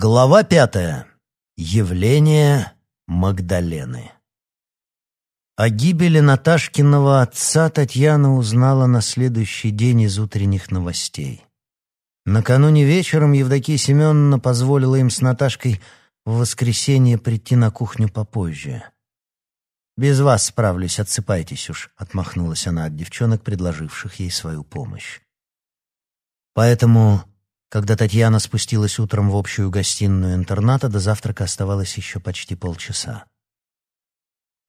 Глава пятая. Явление Магдалены. О гибели Наташкиного отца Татьяна узнала на следующий день из утренних новостей. Накануне вечером Евдокия Семеновна позволила им с Наташкой в воскресенье прийти на кухню попозже. «Без вас справлюсь, отсыпайтесь уж», — отмахнулась она от девчонок, предложивших ей свою помощь. Поэтому когда Татьяна спустилась утром в общую гостиную интерната, до завтрака оставалось еще почти полчаса.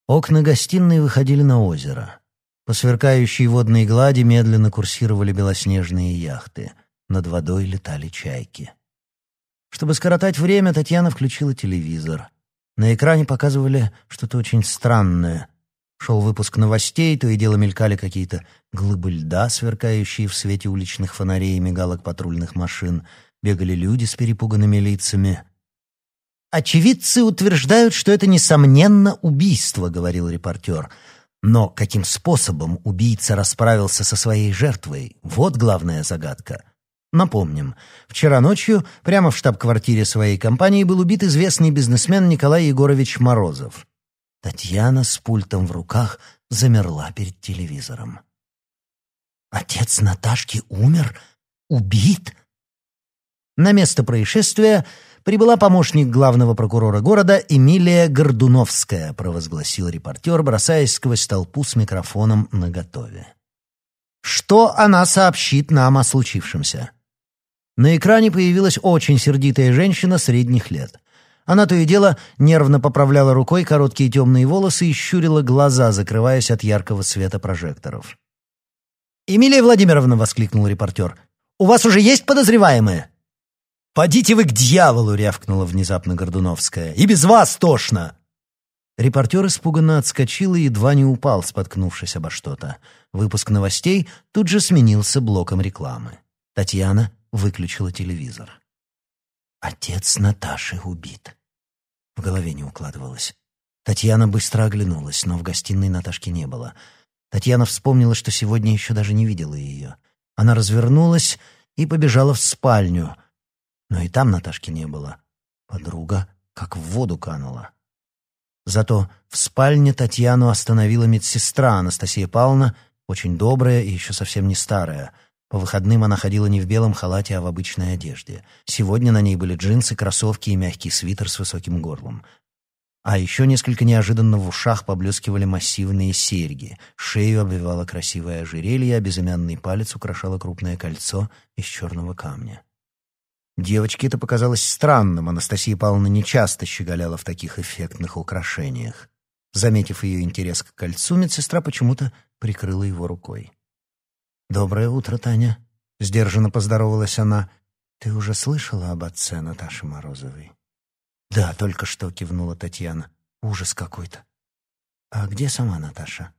Окна гостиной выходили на озеро. По сверкающей водной глади медленно курсировали белоснежные яхты. Над водой летали чайки. Чтобы скоротать время, Татьяна включила телевизор. На экране показывали что-то очень странное. Шел выпуск новостей, то и дело мелькали какие-то глыбы льда, сверкающие в свете уличных фонарей и мигалок патрульных машин. Бегали люди с перепуганными лицами. «Очевидцы утверждают, что это, несомненно, убийство», — говорил репортер. «Но каким способом убийца расправился со своей жертвой? Вот главная загадка». Напомним, вчера ночью прямо в штаб-квартире своей компании был убит известный бизнесмен Николай Егорович Морозов. Татьяна с пультом в руках замерла перед телевизором. «Отец Наташки умер? Убит?» На место происшествия прибыла помощник главного прокурора города Эмилия Гордуновская, провозгласил репортер, бросаясь сквозь толпу с микрофоном наготове. «Что она сообщит нам о случившемся?» На экране появилась очень сердитая женщина средних лет. Она то и дело нервно поправляла рукой короткие темные волосы и щурила глаза, закрываясь от яркого света прожекторов. «Эмилия Владимировна!» — воскликнул репортер. «У вас уже есть подозреваемые?» «Подите вы к дьяволу!» — рявкнула внезапно Гордуновская. «И без вас тошно!» Репортер испуганно отскочил и едва не упал, споткнувшись обо что-то. Выпуск новостей тут же сменился блоком рекламы. Татьяна выключила телевизор. «Отец Наташи убит», в голове не укладывалось. Татьяна быстро оглянулась, но в гостиной Наташки не было. Татьяна вспомнила, что сегодня еще даже не видела ее. Она развернулась и побежала в спальню. Но и там Наташки не было. Подруга как в воду канула. Зато в спальне Татьяну остановила медсестра Анастасия Павловна, очень добрая и еще совсем не старая — по выходным она ходила не в белом халате, а в обычной одежде. Сегодня на ней были джинсы, кроссовки и мягкий свитер с высоким горлом. А еще несколько неожиданно в ушах поблескивали массивные серьги. Шею обвивало красивое ожерелье, а безымянный палец украшало крупное кольцо из черного камня. Девочке это показалось странным. Анастасия Павловна нечасто щеголяла в таких эффектных украшениях. Заметив ее интерес к кольцу, медсестра почему-то прикрыла его рукой. «Доброе утро, Таня», — сдержанно поздоровалась она. «Ты уже слышала об отце Наташи Морозовой?» «Да, только что», — кивнула Татьяна. «Ужас какой-то». «А где сама Наташа?»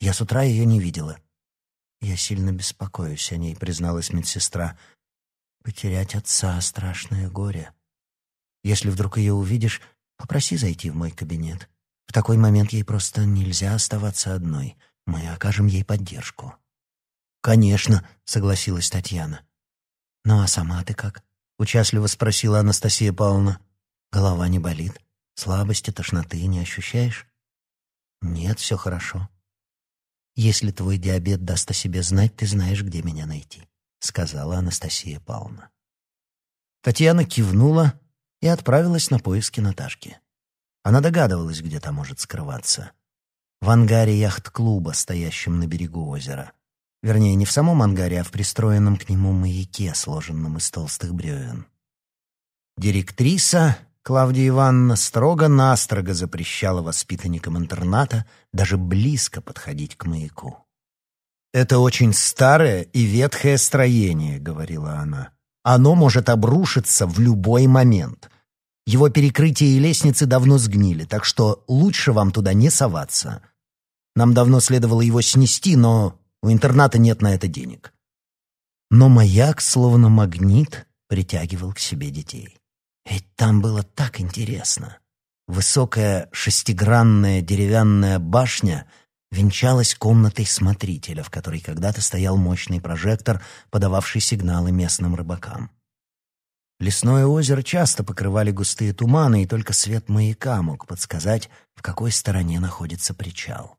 «Я с утра ее не видела». «Я сильно беспокоюсь о ней», — призналась медсестра. «Потерять отца — страшное горе. Если вдруг ее увидишь, попроси зайти в мой кабинет. В такой момент ей просто нельзя оставаться одной. Мы окажем ей поддержку». «Конечно», — согласилась Татьяна. «Ну а сама ты как?» — участливо спросила Анастасия Павловна. «Голова не болит? Слабости, тошноты не ощущаешь?» «Нет, все хорошо». «Если твой диабет даст о себе знать, ты знаешь, где меня найти», — сказала Анастасия Павловна. Татьяна кивнула и отправилась на поиски Наташки. Она догадывалась, где та может скрываться. В ангаре яхт-клуба, стоящем на берегу озера. Вернее, не в самом ангаре, а в пристроенном к нему маяке, сложенном из толстых бревен. Директриса Клавдия Ивановна строго-настрого запрещала воспитанникам интерната даже близко подходить к маяку. «Это очень старое и ветхое строение», — говорила она. «Оно может обрушиться в любой момент. Его перекрытие и лестницы давно сгнили, так что лучше вам туда не соваться. Нам давно следовало его снести, но у интерната нет на это денег. Но маяк, словно магнит, притягивал к себе детей. Ведь там было так интересно. Высокая шестигранная деревянная башня венчалась комнатой смотрителя, в которой когда-то стоял мощный прожектор, подававший сигналы местным рыбакам. Лесное озеро часто покрывали густые туманы, и только свет маяка мог подсказать, в какой стороне находится причал.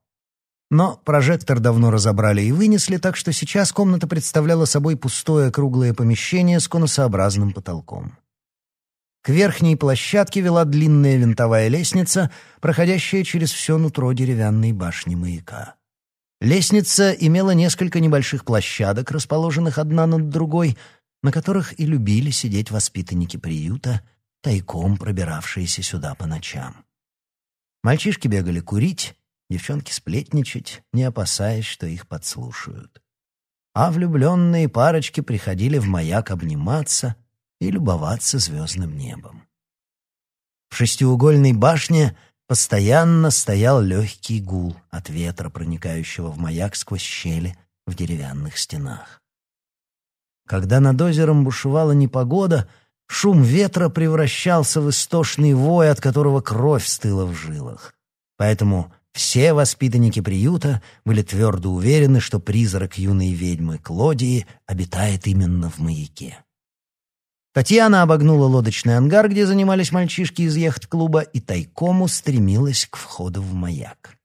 Но прожектор давно разобрали и вынесли, так что сейчас комната представляла собой пустое круглое помещение с конусообразным потолком. К верхней площадке вела длинная винтовая лестница, проходящая через все нутро деревянной башни маяка. Лестница имела несколько небольших площадок, расположенных одна над другой, на которых и любили сидеть воспитанники приюта, тайком пробиравшиеся сюда по ночам. Мальчишки бегали курить, девчонки сплетничать, не опасаясь, что их подслушают. А влюбленные парочки приходили в маяк обниматься и любоваться звездным небом. В шестиугольной башне постоянно стоял легкий гул от ветра, проникающего в маяк сквозь щели в деревянных стенах. Когда над озером бушевала непогода, шум ветра превращался в истошный вой, от которого кровь стыла в жилах. Поэтому все воспитанники приюта были твердо уверены, что призрак юной ведьмы Клодии обитает именно в маяке. Татьяна обогнула лодочный ангар, где занимались мальчишки из яхт-клуба, и тайком устремилась к входу в маяк.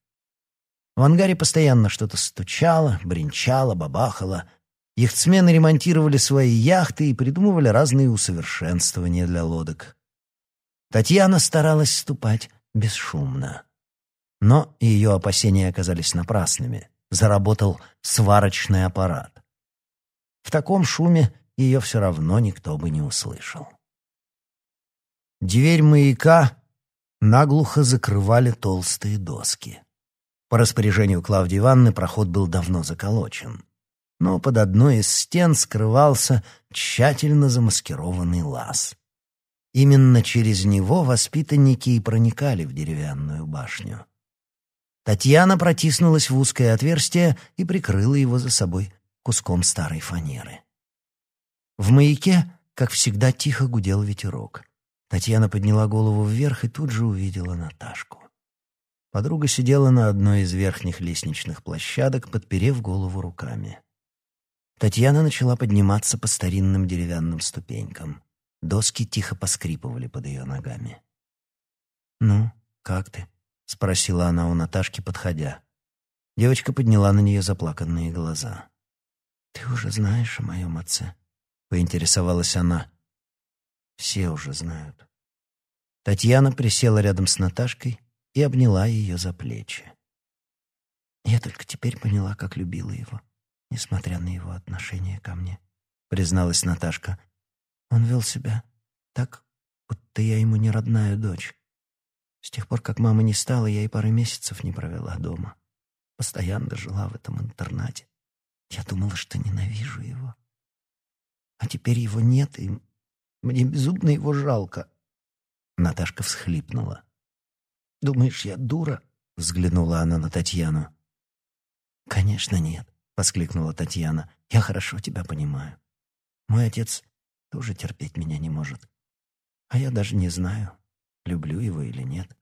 В ангаре постоянно что-то стучало, бренчало, бабахало. Яхтсмены ремонтировали свои яхты и придумывали разные усовершенствования для лодок. Татьяна старалась ступать бесшумно. Но ее опасения оказались напрасными. Заработал сварочный аппарат. В таком шуме ее все равно никто бы не услышал. Дверь маяка наглухо закрывали толстые доски. По распоряжению Клавдии Ивановны проход был давно заколочен. Но под одной из стен скрывался тщательно замаскированный лаз. Именно через него воспитанники и проникали в деревянную башню. Татьяна протиснулась в узкое отверстие и прикрыла его за собой куском старой фанеры. В маяке, как всегда, тихо гудел ветерок. Татьяна подняла голову вверх и тут же увидела Наташку. Подруга сидела на одной из верхних лестничных площадок, подперев голову руками. Татьяна начала подниматься по старинным деревянным ступенькам. Доски тихо поскрипывали под ее ногами. «Ну, как ты?» — спросила она у Наташки, подходя. Девочка подняла на нее заплаканные глаза. «Ты уже знаешь о моем отце?» поинтересовалась она. Все уже знают. Татьяна присела рядом с Наташкой и обняла ее за плечи. Я только теперь поняла, как любила его, несмотря на его отношение ко мне, призналась Наташка. Он вел себя так, будто я ему не родная дочь. С тех пор, как мамы не стало, я и пары месяцев не провела дома. Постоянно жила в этом интернате. Я думала, что ненавижу его. А теперь его нет, и мне безумно его жалко. Наташка всхлипнула. «Думаешь, я дура?» — взглянула она на Татьяну. «Конечно нет», — воскликнула Татьяна. «Я хорошо тебя понимаю. Мой отец тоже терпеть меня не может. А я даже не знаю, люблю его или нет.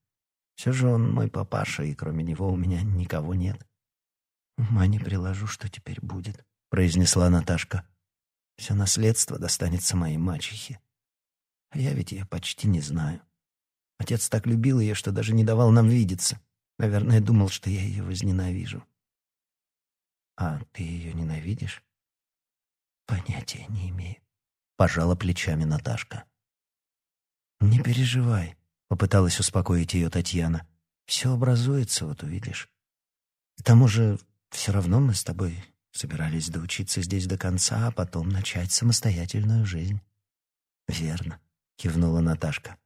Все же он мой папаша, и кроме него у меня никого нет. Ума не приложу, что теперь будет», — произнесла Наташка. Все наследство достанется моей мачехе. А я ведь ее почти не знаю. Отец так любил ее, что даже не давал нам видеться. Наверное, думал, что я ее возненавижу. А ты ее ненавидишь? Понятия не имею. Пожала плечами Наташка. Не переживай, попыталась успокоить ее Татьяна. Все образуется, вот увидишь. К тому же, все равно мы с тобой Собирались доучиться здесь до конца, а потом начать самостоятельную жизнь. Верно, кивнула Наташка.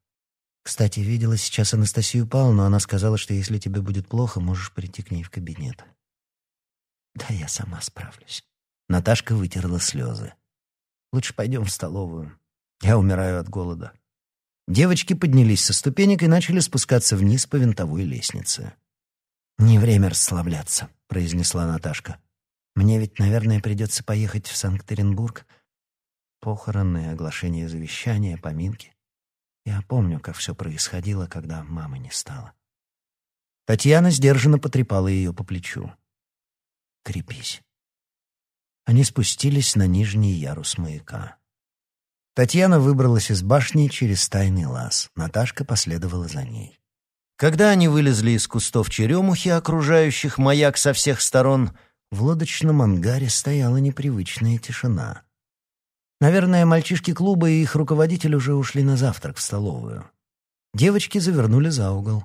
Кстати, видела сейчас Анастасию Павловну, она сказала, что если тебе будет плохо, можешь прийти к ней в кабинет. Да я сама справлюсь. Наташка вытерла слезы. Лучше пойдем в столовую. Я умираю от голода. Девочки поднялись со ступенек и начали спускаться вниз по винтовой лестнице. «Не время расслабляться», — произнесла Наташка. Мне ведь, наверное, придется поехать в Санкт-Петербург. Похороны, оглашение завещания, поминки. Я помню, как все происходило, когда мамы не стало. Татьяна сдержанно потрепала ее по плечу. «Крепись». Они спустились на нижний ярус маяка. Татьяна выбралась из башни через тайный лаз. Наташка последовала за ней. Когда они вылезли из кустов черемухи, окружающих маяк со всех сторон, в лодочном ангаре стояла непривычная тишина. Наверное, мальчишки клуба и их руководитель уже ушли на завтрак в столовую. Девочки завернули за угол.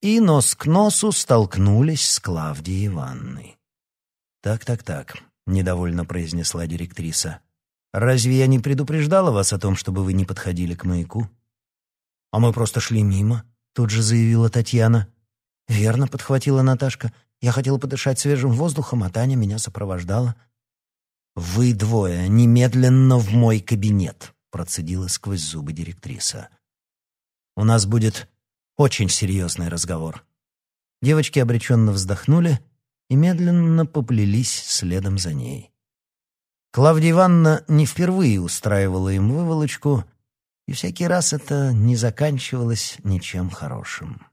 И нос к носу столкнулись с Клавдией Ивановной. «Так-так-так», — недовольно произнесла директриса. «Разве я не предупреждала вас о том, чтобы вы не подходили к маяку?» «А мы просто шли мимо», — тут же заявила Татьяна. «Верно», — подхватила Наташка. «Я хотела подышать свежим воздухом, а Таня меня сопровождала». «Вы двое немедленно в мой кабинет», — процедила сквозь зубы директриса. «У нас будет очень серьезный разговор». Девочки обреченно вздохнули и медленно поплелись следом за ней. Клавдия Ивановна не впервые устраивала им выволочку, и всякий раз это не заканчивалось ничем хорошим.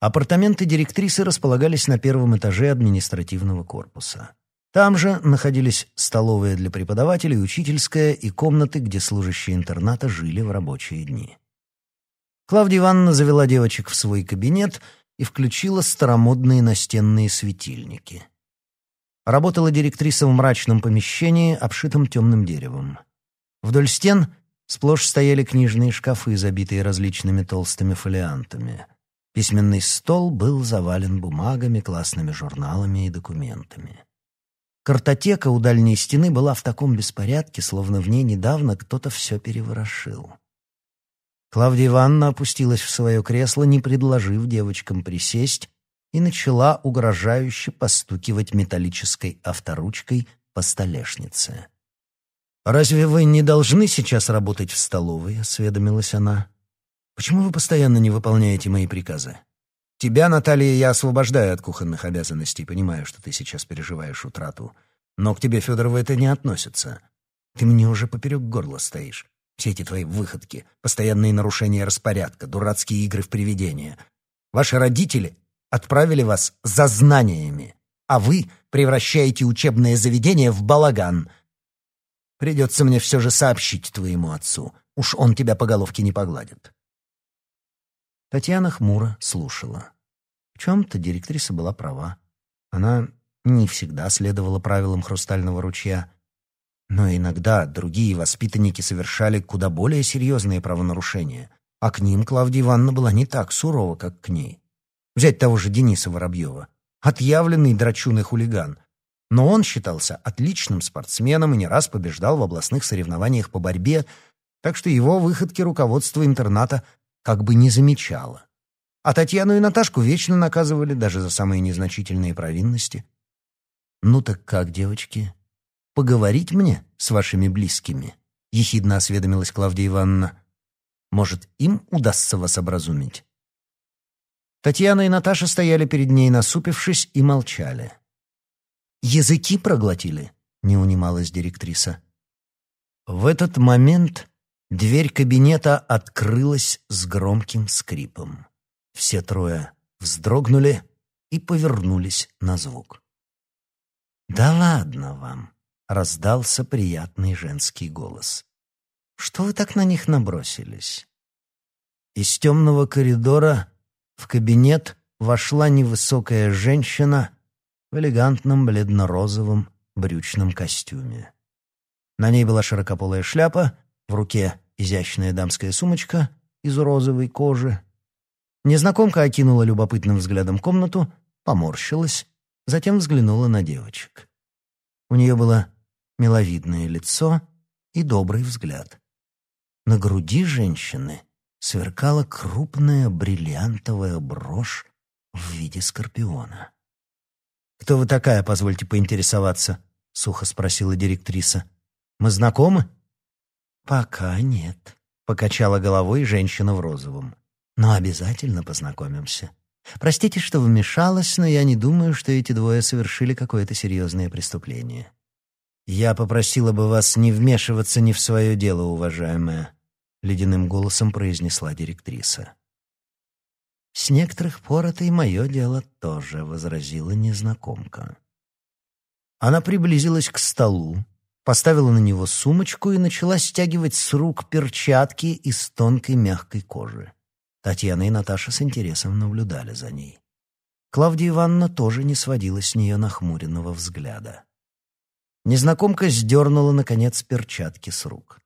Апартаменты директрисы располагались на первом этаже административного корпуса. Там же находились столовая для преподавателей, учительская и комнаты, где служащие интерната жили в рабочие дни. Клавдия Ивановна завела девочек в свой кабинет и включила старомодные настенные светильники. Работала директриса в мрачном помещении, обшитом темным деревом. Вдоль стен сплошь стояли книжные шкафы, забитые различными толстыми фолиантами. Письменный стол был завален бумагами, классными журналами и документами. Картотека у дальней стены была в таком беспорядке, словно в ней недавно кто-то все переворошил. Клавдия Ивановна опустилась в свое кресло, не предложив девочкам присесть, и начала угрожающе постукивать металлической авторучкой по столешнице. «Разве вы не должны сейчас работать в столовой?» — осведомилась она. «Почему вы постоянно не выполняете мои приказы?» «Тебя, Наталья, я освобождаю от кухонных обязанностей, понимаю, что ты сейчас переживаешь утрату. Но к тебе, Федорова, это не относится. Ты мне уже поперек горла стоишь. Все эти твои выходки, постоянные нарушения распорядка, дурацкие игры в привидения. Ваши родители отправили вас за знаниями, а вы превращаете учебное заведение в балаган. Придется мне все же сообщить твоему отцу. Уж он тебя по головке не погладит. Татьяна хмуро слушала. В чем-то директриса была права. Она не всегда следовала правилам хрустального ручья, но иногда другие воспитанники совершали куда более серьезные правонарушения, а к ним Клавдия Ивановна была не так сурова, как к ней. Взять того же Дениса Воробьева. Отъявленный драчуный хулиган. Но он считался отличным спортсменом и не раз побеждал в областных соревнованиях по борьбе, так что его выходки руководство интерната как бы не замечало. А Татьяну и Наташку вечно наказывали даже за самые незначительные провинности. «Ну так как, девочки?» поговорить мне с вашими близкими?» — ехидно осведомилась Клавдия Ивановна. «Может, им удастся вас образумить?» Татьяна и Наташа стояли перед ней, насупившись, и молчали. «Языки проглотили?» — не унималась директриса. В этот момент дверь кабинета открылась с громким скрипом. Все трое вздрогнули и повернулись на звук. «Да ладно вам!» раздался приятный женский голос. «Что вы так на них набросились?» Из темного коридора в кабинет вошла невысокая женщина в элегантном бледно-розовом брючном костюме. На ней была широкополая шляпа, в руке изящная дамская сумочка из розовой кожи. Незнакомка окинула любопытным взглядом комнату, поморщилась, затем взглянула на девочек. У нее было миловидное лицо и добрый взгляд. На груди женщины сверкала крупная бриллиантовая брошь в виде скорпиона. «Кто вы такая, позвольте поинтересоваться?» — сухо спросила директриса. «Мы знакомы?» «Пока нет», — покачала головой женщина в розовом. «Но обязательно познакомимся. Простите, что вмешалась, но я не думаю, что эти двое совершили какое-то серьезное преступление. «Я попросила бы вас не вмешиваться ни в свое дело, уважаемая», — ледяным голосом произнесла директриса. «С некоторых пор это и мое дело тоже», — возразила незнакомка. Она приблизилась к столу, поставила на него сумочку и начала стягивать с рук перчатки из тонкой мягкой кожи. Татьяна и Наташа с интересом наблюдали за ней. Клавдия Ивановна тоже не сводила с нее нахмуренного взгляда. Незнакомка сдернула, наконец, перчатки с рук.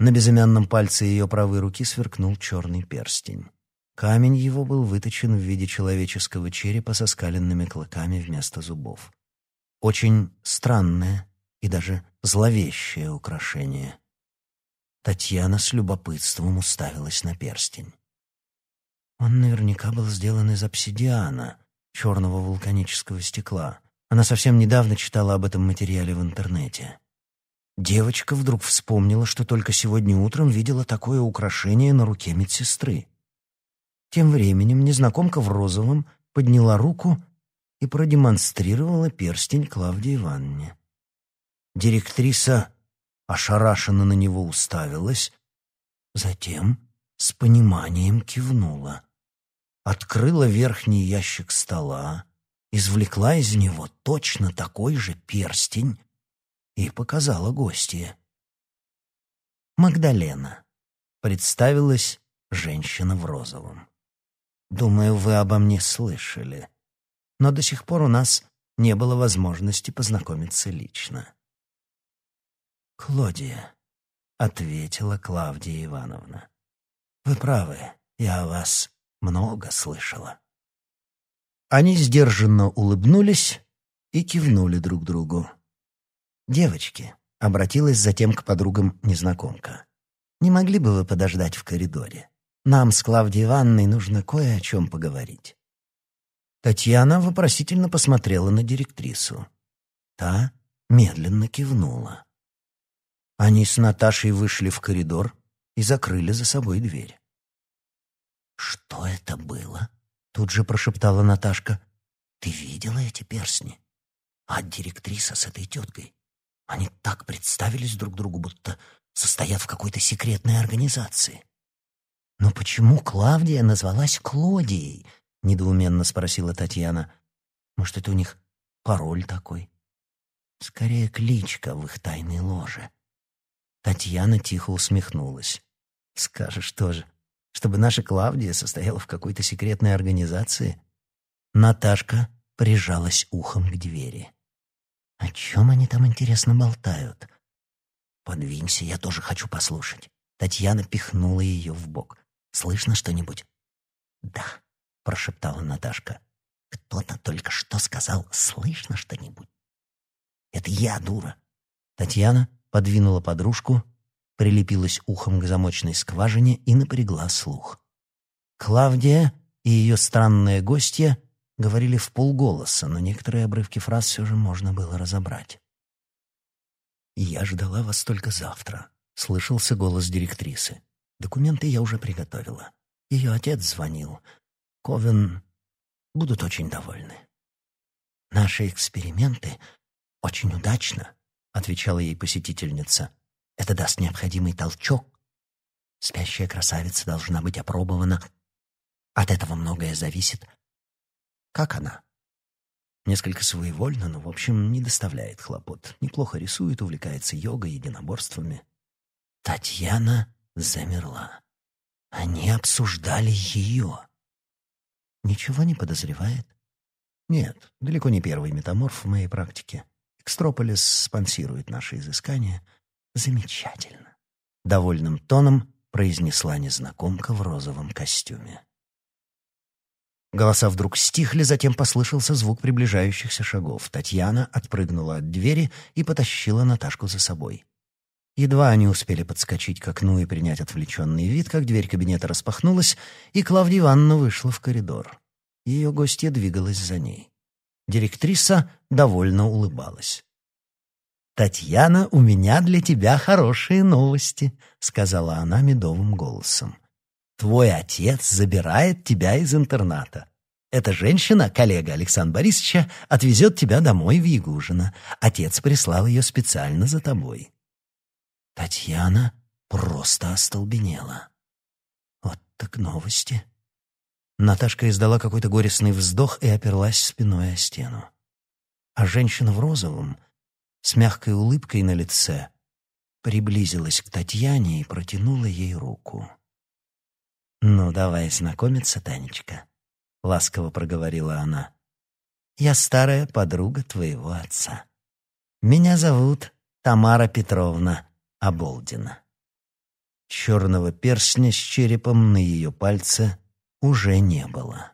На безымянном пальце ее правой руки сверкнул черный перстень. Камень его был выточен в виде человеческого черепа со скаленными клыками вместо зубов. Очень странное и даже зловещее украшение. Татьяна с любопытством уставилась на перстень. Он наверняка был сделан из обсидиана, черного вулканического стекла. Она совсем недавно читала об этом материале в интернете. Девочка вдруг вспомнила, что только сегодня утром видела такое украшение на руке медсестры. Тем временем незнакомка в розовом подняла руку и продемонстрировала перстень Клавдии Ивановне. Директриса ошарашенно на него уставилась, затем с пониманием кивнула. Открыла верхний ящик стола, извлекла из него точно такой же перстень и показала гостье. «Магдалена», — представилась женщина в розовом. «Думаю, вы обо мне слышали, но до сих пор у нас не было возможности познакомиться лично». «Клодия», — ответила Клавдия Ивановна. «Вы правы, я о вас много слышала». Они сдержанно улыбнулись и кивнули друг другу. «Девочки», — обратилась затем к подругам незнакомка, — «не могли бы вы подождать в коридоре? Нам с Клавдией Ивановной нужно кое о чем поговорить». Татьяна вопросительно посмотрела на директрису. Та медленно кивнула. Они с Наташей вышли в коридор и закрыли за собой дверь. «Что это было?» — тут же прошептала Наташка. «Ты видела эти перстни? А директриса с этой теткой? Они так представились друг другу, будто состоят в какой-то секретной организации». «Но почему Клавдия назвалась Клодией?» — недоуменно спросила Татьяна. «Может, это у них пароль такой?» «Скорее, кличка в их тайной ложе». Татьяна тихо усмехнулась. «Скажешь тоже чтобы наша Клавдия состояла в какой-то секретной организации? Наташка прижалась ухом к двери. О чем они там, интересно, болтают? Подвинься, я тоже хочу послушать. Татьяна пихнула ее в бок. Слышно что-нибудь? Да, прошептала Наташка. Кто-то только что сказал «слышно что-нибудь». Это я, дура. Татьяна подвинула подружку прилепилась ухом к замочной скважине и напрягла слух. Клавдия и ее странная гостья говорили в полголоса, но некоторые обрывки фраз все же можно было разобрать. «Я ждала вас только завтра», — слышался голос директрисы. «Документы я уже приготовила. Ее отец звонил. Ковен будут очень довольны». «Наши эксперименты очень удачно», — отвечала ей посетительница. Это даст необходимый толчок. Спящая красавица должна быть опробована. От этого многое зависит. Как она? Несколько своевольно, но, в общем, не доставляет хлопот. Неплохо рисует, увлекается йогой, единоборствами. Татьяна замерла. Они обсуждали ее. Ничего не подозревает? Нет, далеко не первый метаморф в моей практике. Экстрополис спонсирует наши изыскания — Замечательно. Довольным тоном произнесла незнакомка в розовом костюме. Голоса вдруг стихли, затем послышался звук приближающихся шагов. Татьяна отпрыгнула от двери и потащила Наташку за собой. Едва они успели подскочить к окну и принять отвлеченный вид, как дверь кабинета распахнулась, и Клавдия Ивановна вышла в коридор. Ее гостья двигалась за ней. Директриса довольно улыбалась. «Татьяна, у меня для тебя хорошие новости», — сказала она медовым голосом. «Твой отец забирает тебя из интерната. Эта женщина, коллега Александра Борисовича, отвезет тебя домой в Ягужино. Отец прислал ее специально за тобой». Татьяна просто остолбенела. Вот так новости. Наташка издала какой-то горестный вздох и оперлась спиной о стену. А женщина в розовом — с мягкой улыбкой на лице, приблизилась к Татьяне и протянула ей руку. «Ну, давай знакомиться, Танечка», — ласково проговорила она. «Я старая подруга твоего отца. Меня зовут Тамара Петровна Оболдина». Черного перстня с черепом на ее пальце уже не было.